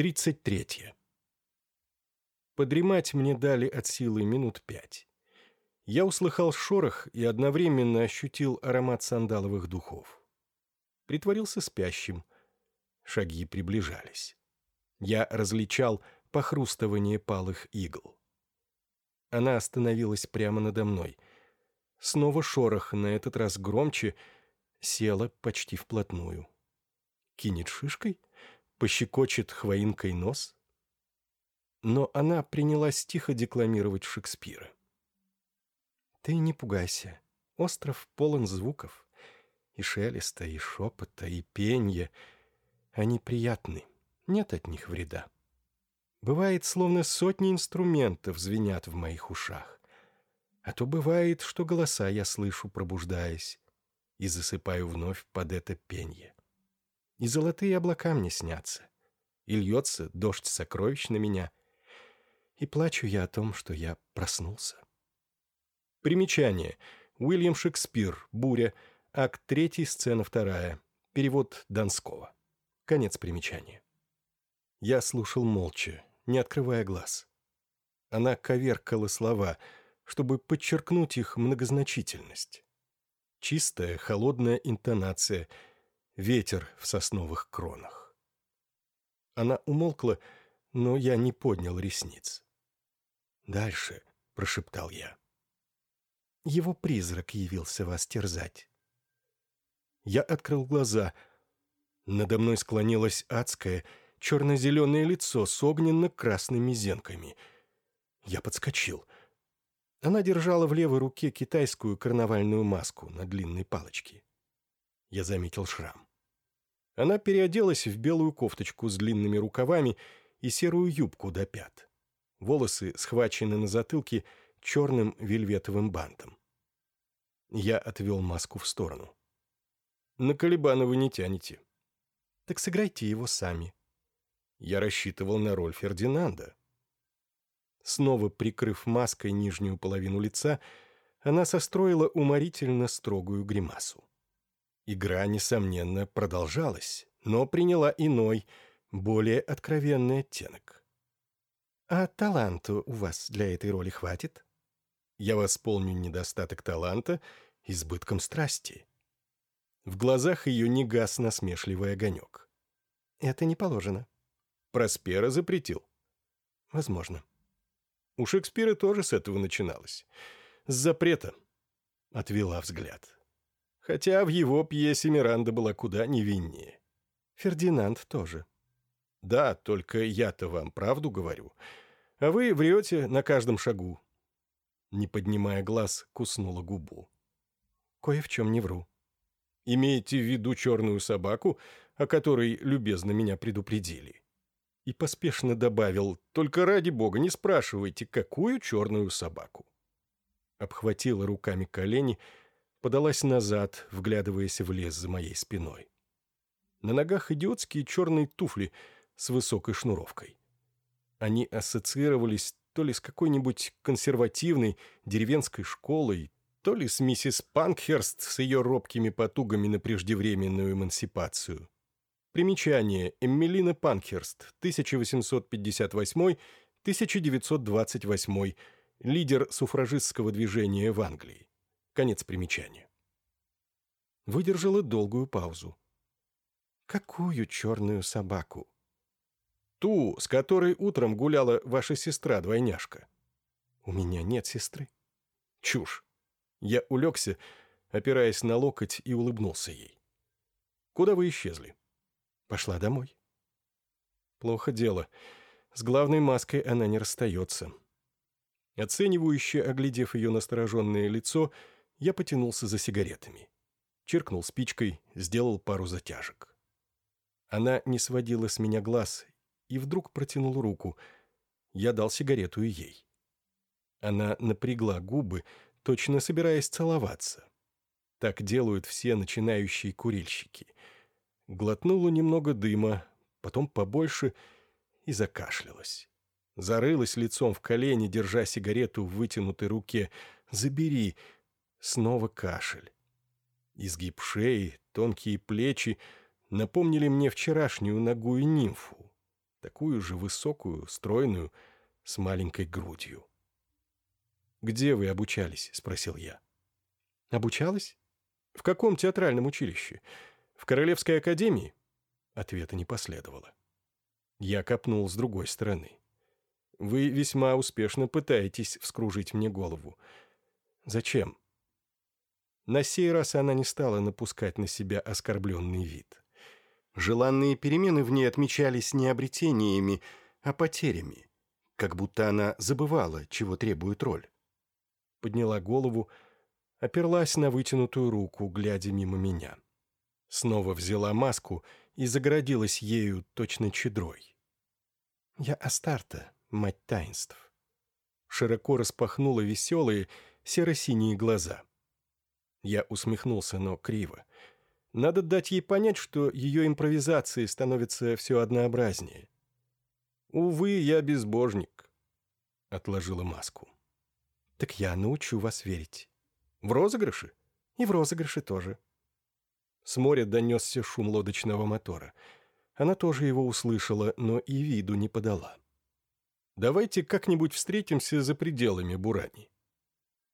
33. Подремать мне дали от силы минут пять. Я услыхал шорох и одновременно ощутил аромат сандаловых духов. Притворился спящим. Шаги приближались. Я различал похрустывание палых игл. Она остановилась прямо надо мной. Снова шорох, на этот раз громче, села почти вплотную. Кинет шишкой? Пощекочет хвоинкой нос? Но она принялась тихо декламировать Шекспира. «Ты не пугайся. Остров полон звуков. И шелеста, и шепота, и пенья. Они приятны. Нет от них вреда. Бывает, словно сотни инструментов звенят в моих ушах. А то бывает, что голоса я слышу, пробуждаясь, и засыпаю вновь под это пенье. И золотые облака мне снятся, и льется дождь сокровищ на меня, и плачу я о том, что я проснулся. Примечание. Уильям Шекспир. Буря. Акт 3, сцена 2. Перевод Донского. Конец примечания. Я слушал молча, не открывая глаз. Она коверкала слова, чтобы подчеркнуть их многозначительность. Чистая, холодная интонация, ветер в сосновых кронах. Она умолкла, но я не поднял ресниц. «Дальше», — прошептал я. «Его призрак явился вас терзать». Я открыл глаза. Надо мной склонилось адское, черно-зеленое лицо с огненно-красными зенками. Я подскочил. Она держала в левой руке китайскую карнавальную маску на длинной палочке. Я заметил шрам. Она переоделась в белую кофточку с длинными рукавами и серую юбку до пят. Волосы схвачены на затылке черным вельветовым бантом. Я отвел маску в сторону. «На Калибана вы не тянете». «Так сыграйте его сами», я рассчитывал на роль Фердинанда. Снова прикрыв маской нижнюю половину лица, она состроила уморительно строгую гримасу. Игра, несомненно, продолжалась, но приняла иной, более откровенный оттенок. «А таланта у вас для этой роли хватит?» «Я восполню недостаток таланта избытком страсти». В глазах ее не гас насмешливый огонек. «Это не положено. Проспера запретил. Возможно. У Шекспира тоже с этого начиналось. С запрета. Отвела взгляд. Хотя в его пьесе Миранда была куда невиннее. Фердинанд тоже. Да, только я-то вам правду говорю. А вы врете на каждом шагу. Не поднимая глаз, куснула губу. Кое в чем не вру. Имеете в виду черную собаку, о которой любезно меня предупредили? и поспешно добавил «Только ради бога не спрашивайте, какую черную собаку». Обхватила руками колени, подалась назад, вглядываясь в лес за моей спиной. На ногах идиотские черные туфли с высокой шнуровкой. Они ассоциировались то ли с какой-нибудь консервативной деревенской школой, то ли с миссис Панкхерст с ее робкими потугами на преждевременную эмансипацию. Примечание. Эммелина Панкхерст, 1858-1928, лидер суфражистского движения в Англии. Конец примечания. Выдержала долгую паузу. «Какую черную собаку?» «Ту, с которой утром гуляла ваша сестра-двойняшка». «У меня нет сестры». «Чушь». Я улегся, опираясь на локоть, и улыбнулся ей. «Куда вы исчезли?» Пошла домой. Плохо дело. С главной маской она не расстается. Оценивающе оглядев ее настороженное лицо, я потянулся за сигаретами. Чиркнул спичкой, сделал пару затяжек. Она не сводила с меня глаз и вдруг протянул руку. Я дал сигарету и ей. Она напрягла губы, точно собираясь целоваться. Так делают все начинающие курильщики — глотнула немного дыма, потом побольше и закашлялась. Зарылась лицом в колени, держа сигарету в вытянутой руке. «Забери!» Снова кашель. Изгиб шеи, тонкие плечи напомнили мне вчерашнюю ногую нимфу. Такую же высокую, стройную, с маленькой грудью. «Где вы обучались?» — спросил я. «Обучалась? В каком театральном училище? В Королевской академии?» Ответа не последовало. Я копнул с другой стороны. «Вы весьма успешно пытаетесь вскружить мне голову. Зачем?» На сей раз она не стала напускать на себя оскорбленный вид. Желанные перемены в ней отмечались не обретениями, а потерями, как будто она забывала, чего требует роль. Подняла голову, оперлась на вытянутую руку, глядя мимо меня. Снова взяла маску и загородилась ею точно чедрой. «Я Астарта, мать таинств». Широко распахнула веселые серо-синие глаза. Я усмехнулся, но криво. Надо дать ей понять, что ее импровизации становятся все однообразнее. «Увы, я безбожник», — отложила маску. «Так я научу вас верить. В розыгрыше? И в розыгрыше тоже». С моря донесся шум лодочного мотора. Она тоже его услышала, но и виду не подала. «Давайте как-нибудь встретимся за пределами Бурани».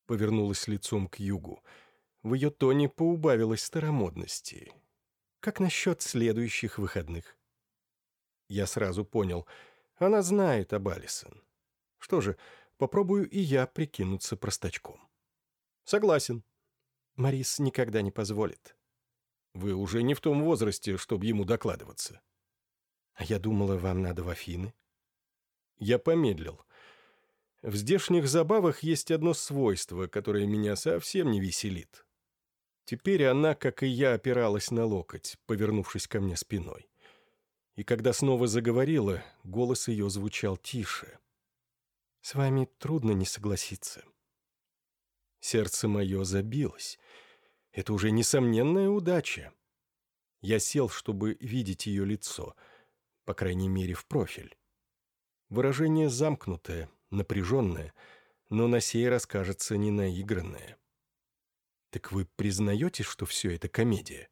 Повернулась лицом к югу. В ее тоне поубавилось старомодности. «Как насчет следующих выходных?» Я сразу понял. Она знает об Алисон. Что же, попробую и я прикинуться простачком. «Согласен». Марис никогда не позволит. Вы уже не в том возрасте, чтобы ему докладываться. А я думала, вам надо в Афины. Я помедлил. В здешних забавах есть одно свойство, которое меня совсем не веселит. Теперь она, как и я, опиралась на локоть, повернувшись ко мне спиной. И когда снова заговорила, голос ее звучал тише. «С вами трудно не согласиться». Сердце мое забилось. Это уже несомненная удача. Я сел, чтобы видеть ее лицо, по крайней мере, в профиль. Выражение замкнутое, напряженное, но на сей раз кажется не наигранное. Так вы признаете, что все это комедия?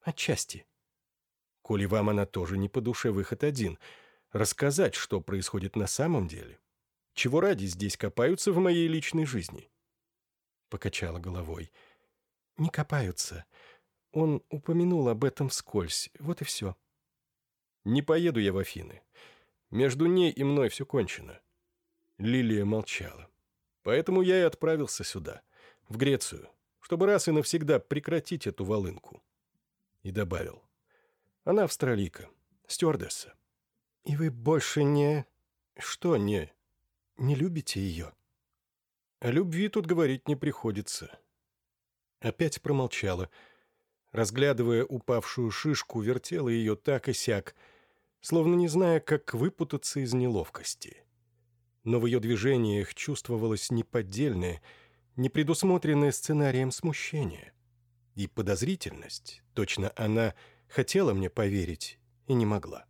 Отчасти. Коли вам она тоже не по душе выход один, рассказать, что происходит на самом деле. Чего ради здесь копаются в моей личной жизни? Покачала головой. Не копаются. Он упомянул об этом вскользь, вот и все. Не поеду я в Афины. Между ней и мной все кончено. Лилия молчала. Поэтому я и отправился сюда, в Грецию, чтобы раз и навсегда прекратить эту волынку. И добавил. Она австралийка, стюардесса. И вы больше не... Что не... Не любите ее? О любви тут говорить не приходится. Опять промолчала. Разглядывая упавшую шишку, вертела ее так и сяк, словно не зная, как выпутаться из неловкости. Но в ее движениях чувствовалось неподдельное, непредусмотренное сценарием смущение. И подозрительность, точно она хотела мне поверить и не могла.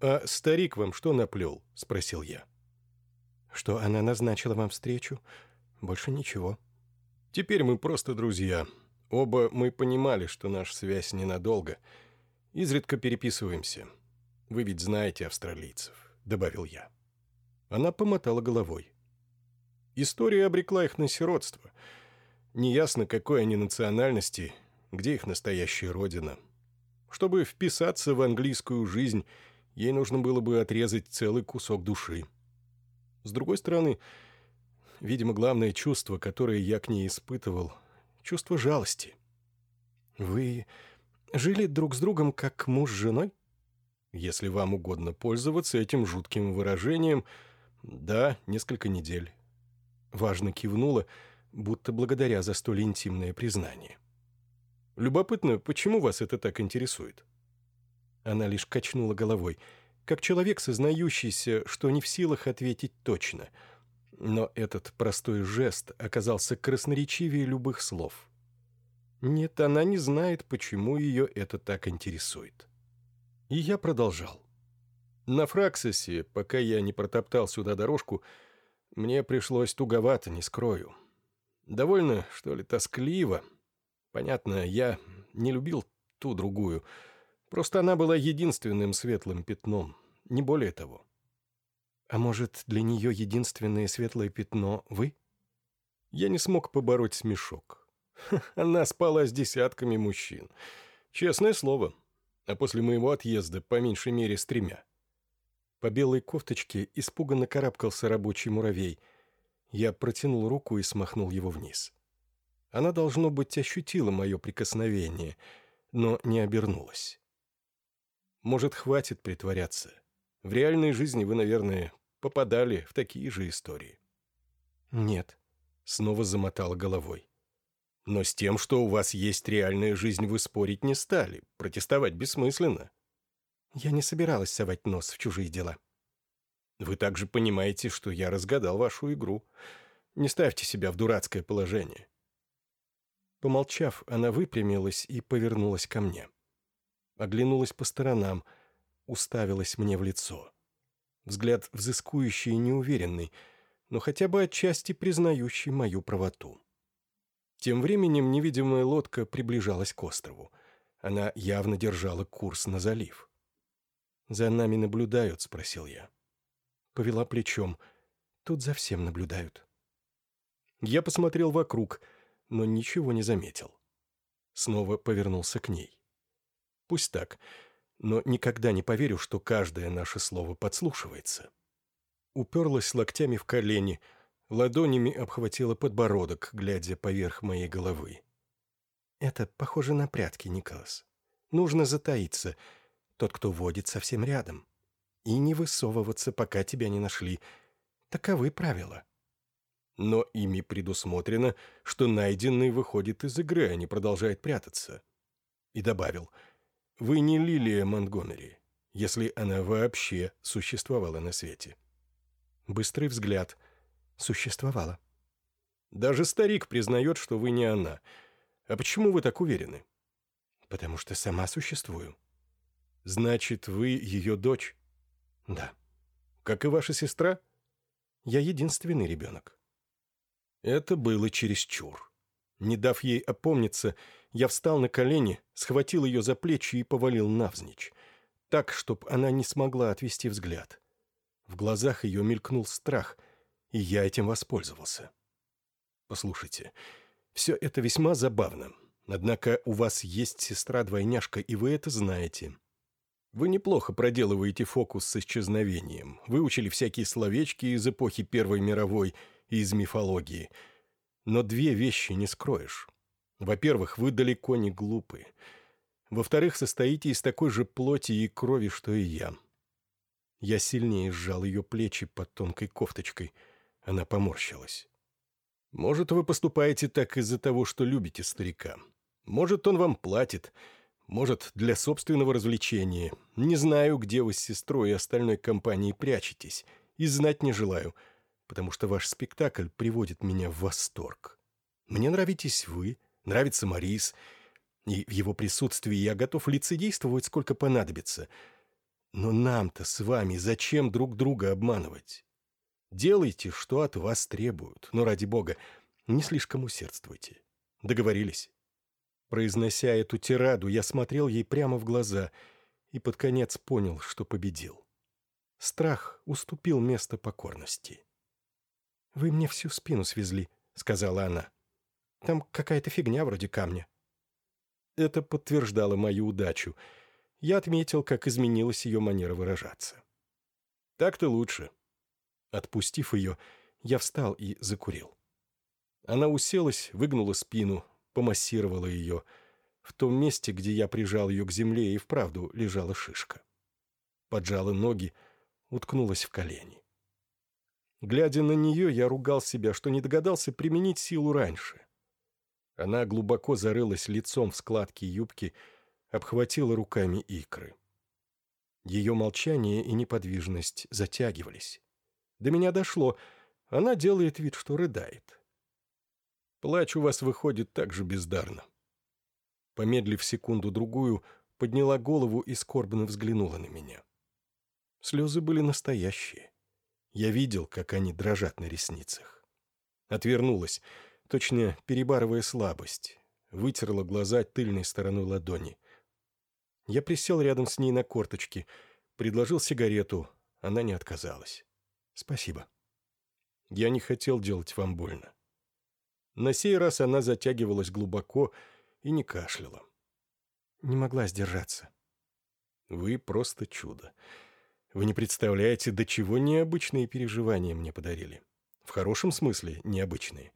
«А старик вам что наплел?» — спросил я. «Что она назначила вам встречу? Больше ничего». «Теперь мы просто друзья. Оба мы понимали, что наша связь ненадолго. Изредка переписываемся. Вы ведь знаете австралийцев», — добавил я. Она помотала головой. История обрекла их на сиротство. Неясно, какой они национальности, где их настоящая родина. Чтобы вписаться в английскую жизнь, ей нужно было бы отрезать целый кусок души. С другой стороны, видимо, главное чувство, которое я к ней испытывал — чувство жалости. «Вы жили друг с другом как муж с женой?» «Если вам угодно пользоваться этим жутким выражением, да, несколько недель». Важно кивнула, будто благодаря за столь интимное признание. «Любопытно, почему вас это так интересует?» Она лишь качнула головой, как человек, сознающийся, что не в силах ответить точно. Но этот простой жест оказался красноречивее любых слов. Нет, она не знает, почему ее это так интересует. И я продолжал. На Фраксосе, пока я не протоптал сюда дорожку, мне пришлось туговато, не скрою. Довольно, что ли, тоскливо. Понятно, я не любил ту другую. Просто она была единственным светлым пятном, Не более того. А может, для нее единственное светлое пятно — вы? Я не смог побороть смешок. Она спала с десятками мужчин. Честное слово. А после моего отъезда, по меньшей мере, с тремя. По белой кофточке испуганно карабкался рабочий муравей. Я протянул руку и смахнул его вниз. Она, должно быть, ощутила мое прикосновение, но не обернулась. Может, хватит притворяться. В реальной жизни вы, наверное, попадали в такие же истории. Нет. Снова замотала головой. Но с тем, что у вас есть реальная жизнь, вы спорить не стали. Протестовать бессмысленно. Я не собиралась совать нос в чужие дела. Вы также понимаете, что я разгадал вашу игру. Не ставьте себя в дурацкое положение. Помолчав, она выпрямилась и повернулась ко мне. Оглянулась по сторонам, уставилась мне в лицо. Взгляд взыскующий и неуверенный, но хотя бы отчасти признающий мою правоту. Тем временем невидимая лодка приближалась к острову. Она явно держала курс на залив. «За нами наблюдают?» — спросил я. Повела плечом. «Тут за всем наблюдают». Я посмотрел вокруг, но ничего не заметил. Снова повернулся к ней. Пусть так, но никогда не поверю, что каждое наше слово подслушивается. Уперлась локтями в колени — ладонями обхватила подбородок, глядя поверх моей головы. «Это похоже на прятки, Николас. Нужно затаиться. Тот, кто водит, совсем рядом. И не высовываться, пока тебя не нашли. Таковы правила». Но ими предусмотрено, что найденный выходит из игры, а не продолжает прятаться. И добавил, «Вы не Лилия Монтгомери, если она вообще существовала на свете». Быстрый взгляд — существовала. Даже старик признает, что вы не она. А почему вы так уверены? Потому что сама существую. Значит, вы ее дочь? Да. Как и ваша сестра? Я единственный ребенок. Это было чересчур. Не дав ей опомниться, я встал на колени, схватил ее за плечи и повалил навзничь, так, чтобы она не смогла отвести взгляд. В глазах ее мелькнул страх — и я этим воспользовался. Послушайте, все это весьма забавно, однако у вас есть сестра-двойняшка, и вы это знаете. Вы неплохо проделываете фокус с исчезновением, выучили всякие словечки из эпохи Первой мировой и из мифологии. Но две вещи не скроешь. Во-первых, вы далеко не глупы. Во-вторых, состоите из такой же плоти и крови, что и я. Я сильнее сжал ее плечи под тонкой кофточкой — она поморщилась. «Может, вы поступаете так из-за того, что любите старика. Может, он вам платит. Может, для собственного развлечения. Не знаю, где вы с сестрой и остальной компанией прячетесь. И знать не желаю, потому что ваш спектакль приводит меня в восторг. Мне нравитесь вы, нравится Марис, и в его присутствии я готов лицедействовать, сколько понадобится. Но нам-то с вами зачем друг друга обманывать? Делайте, что от вас требуют, но ради бога, не слишком усердствуйте. Договорились?» Произнося эту тираду, я смотрел ей прямо в глаза и под конец понял, что победил. Страх уступил место покорности. «Вы мне всю спину свезли», — сказала она. «Там какая-то фигня вроде камня». Это подтверждало мою удачу. Я отметил, как изменилась ее манера выражаться. «Так-то лучше», Отпустив ее, я встал и закурил. Она уселась, выгнула спину, помассировала ее. В том месте, где я прижал ее к земле, и вправду лежала шишка. Поджала ноги, уткнулась в колени. Глядя на нее, я ругал себя, что не догадался применить силу раньше. Она глубоко зарылась лицом в складки юбки, обхватила руками икры. Ее молчание и неподвижность затягивались. До меня дошло. Она делает вид, что рыдает. Плач у вас выходит так же бездарно. Помедлив секунду-другую, подняла голову и скорбно взглянула на меня. Слезы были настоящие. Я видел, как они дрожат на ресницах. Отвернулась, точно перебарывая слабость. Вытерла глаза тыльной стороной ладони. Я присел рядом с ней на корточки, Предложил сигарету, она не отказалась. «Спасибо. Я не хотел делать вам больно». На сей раз она затягивалась глубоко и не кашляла. «Не могла сдержаться». «Вы просто чудо. Вы не представляете, до чего необычные переживания мне подарили. В хорошем смысле необычные.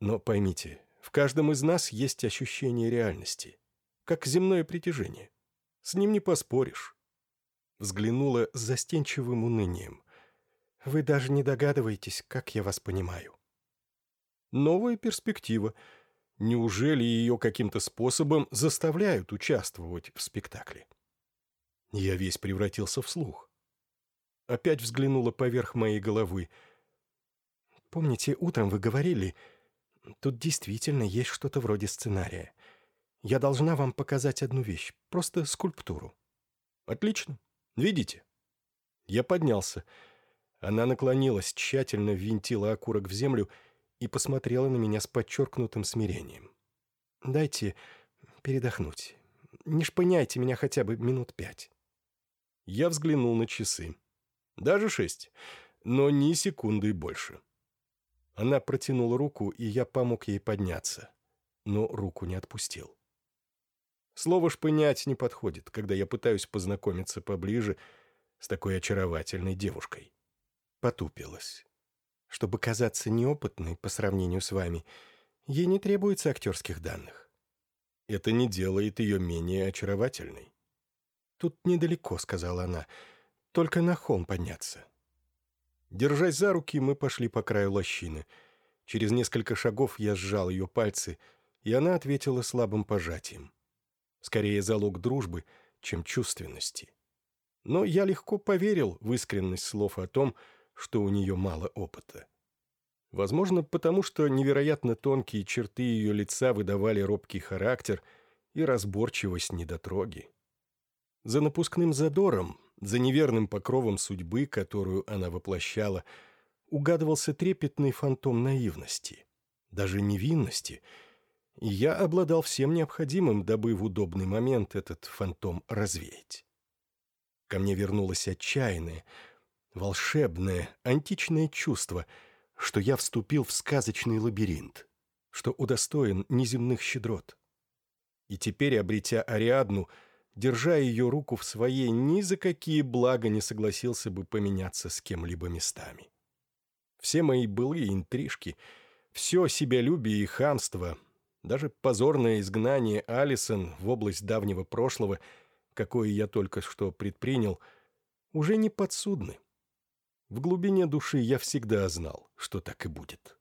Но поймите, в каждом из нас есть ощущение реальности, как земное притяжение. С ним не поспоришь. Взглянула с застенчивым унынием. Вы даже не догадываетесь, как я вас понимаю. Новая перспектива. Неужели ее каким-то способом заставляют участвовать в спектакле? Я весь превратился в слух. Опять взглянула поверх моей головы. «Помните, утром вы говорили, тут действительно есть что-то вроде сценария. Я должна вам показать одну вещь, просто скульптуру». «Отлично. Видите?» Я поднялся. Она наклонилась, тщательно ввинтила окурок в землю и посмотрела на меня с подчеркнутым смирением. «Дайте передохнуть. Не шпыняйте меня хотя бы минут пять». Я взглянул на часы. Даже шесть, но ни секунды больше. Она протянула руку, и я помог ей подняться, но руку не отпустил. Слово «шпынять» не подходит, когда я пытаюсь познакомиться поближе с такой очаровательной девушкой. Потупилась. Чтобы казаться неопытной по сравнению с вами, ей не требуется актерских данных. Это не делает ее менее очаровательной. «Тут недалеко», — сказала она, — «только на холм подняться». Держась за руки, мы пошли по краю лощины. Через несколько шагов я сжал ее пальцы, и она ответила слабым пожатием. Скорее залог дружбы, чем чувственности. Но я легко поверил в искренность слов о том, что у нее мало опыта. Возможно, потому что невероятно тонкие черты ее лица выдавали робкий характер и разборчивость недотроги. За напускным задором, за неверным покровом судьбы, которую она воплощала, угадывался трепетный фантом наивности, даже невинности, и я обладал всем необходимым, дабы в удобный момент этот фантом развеять. Ко мне вернулось отчаянное, волшебное, античное чувство, что я вступил в сказочный лабиринт, что удостоен неземных щедрот. И теперь, обретя Ариадну, держа ее руку в своей, ни за какие блага не согласился бы поменяться с кем-либо местами. Все мои былые интрижки, все себялюбие и хамство, даже позорное изгнание Алисон в область давнего прошлого, какое я только что предпринял, уже не подсудны. В глубине души я всегда знал, что так и будет.